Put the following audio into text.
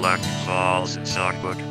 Black Falls in Songbook.